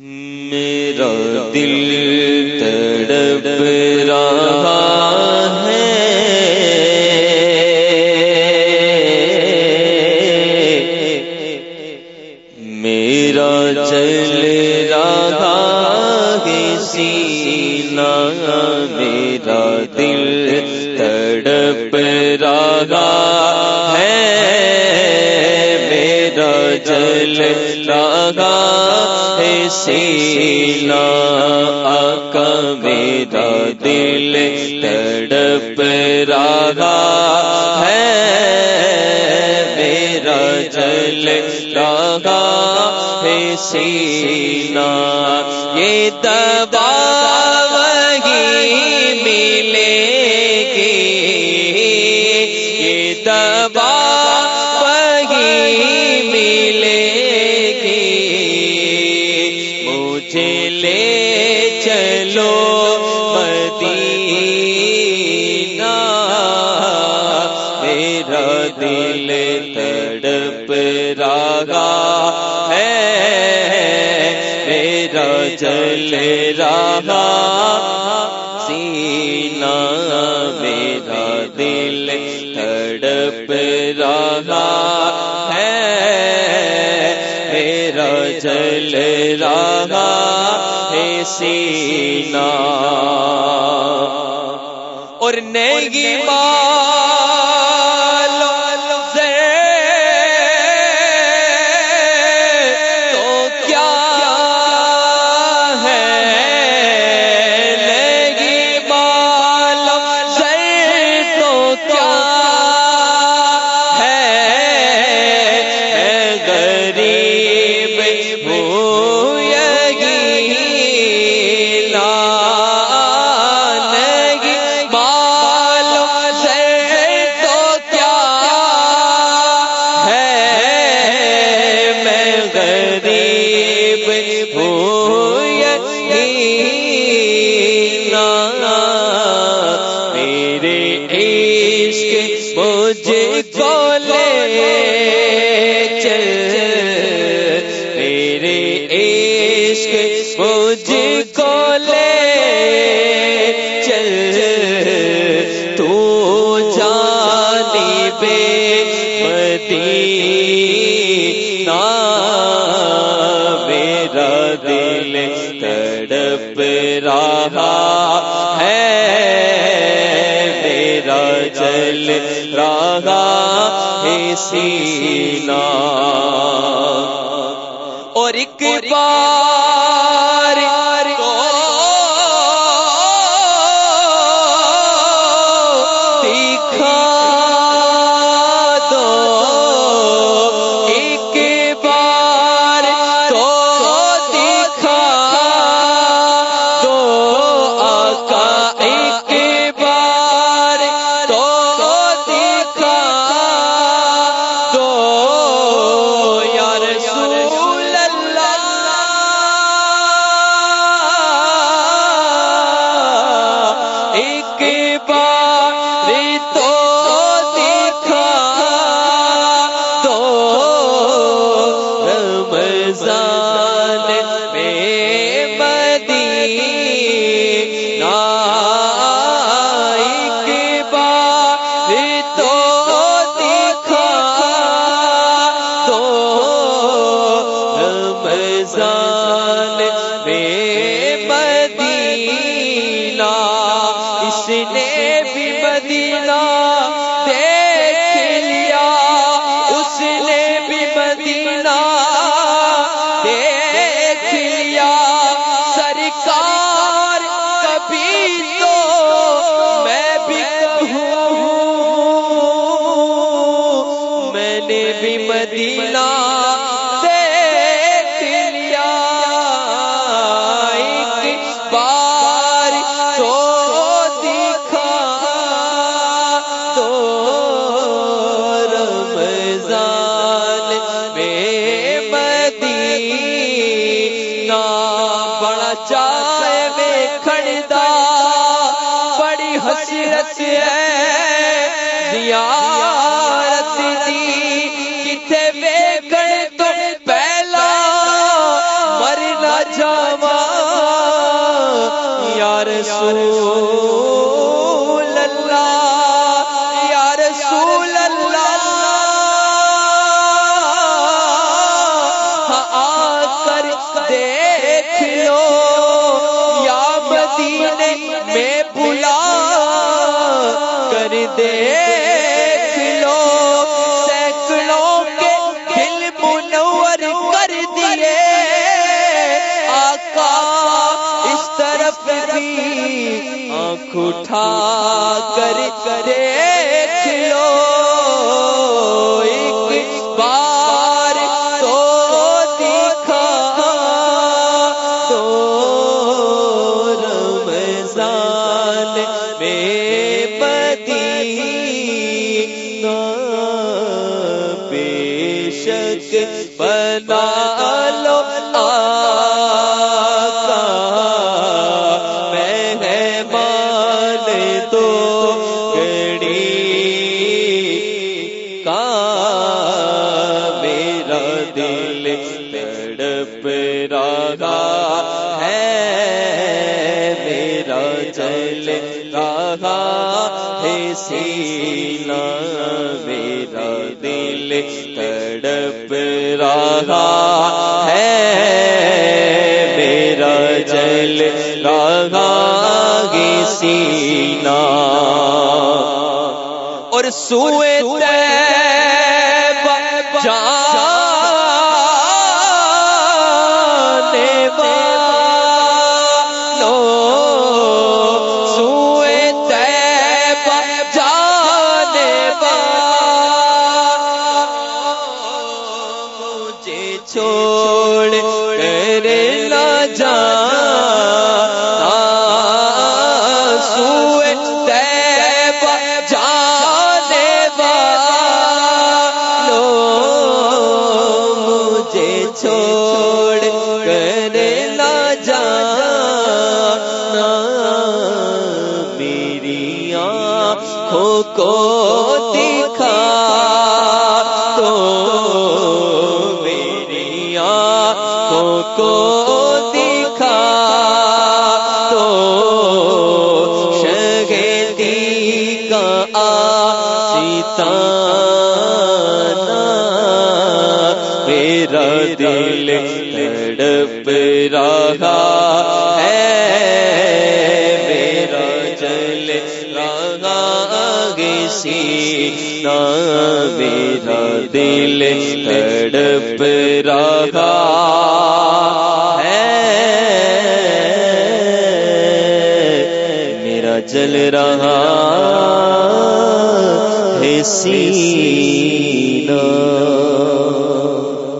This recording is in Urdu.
میرا دل تڑپ رہا ہے۔ میرا چل رہا ہے سینہ، میرا دل تڑپ رہا ہے۔ میرا جل رہا ہے سینہ آقا میرا دل تڑپ رہا ہے، میرا جل رہا ہے سینا، یہ دبا لے چلو مدینہ۔ میرا دل تڑپ رہا ہے۔ میرا جل رہا سینہ میرا دل تڑپ رہا ہے سینہ اور نیگی مالو ہے سینہ اور ایک بار بار تو مدینہ دیکھ لیا، اس نے بھی مدینہ دیکھ لیا۔ سرکار کبھی تو میں بھی کہوں میں نے بھی مدینہ دیکھ لو سینکڑوں کے دل منور کر دیے۔ آقا اس طرف بھی آنکھ اٹھا۔ شک بنا لو آقا۔ مہمان تو گڑی کا میرا دل تڑپ رہا ہے۔ میرا جل رہا ہے۔ سینہ میرا دل تڑپ رہا ہے میرا جل رہا ہے سینہ اور سوئے چھوڑ کر لا جا چھوڑ میرا دل تڑپ رہا ہے۔ میرا جل رہا سینہ میرا دل تڑپ رہا ہے۔ میرا جل رہا ہے۔ سینہ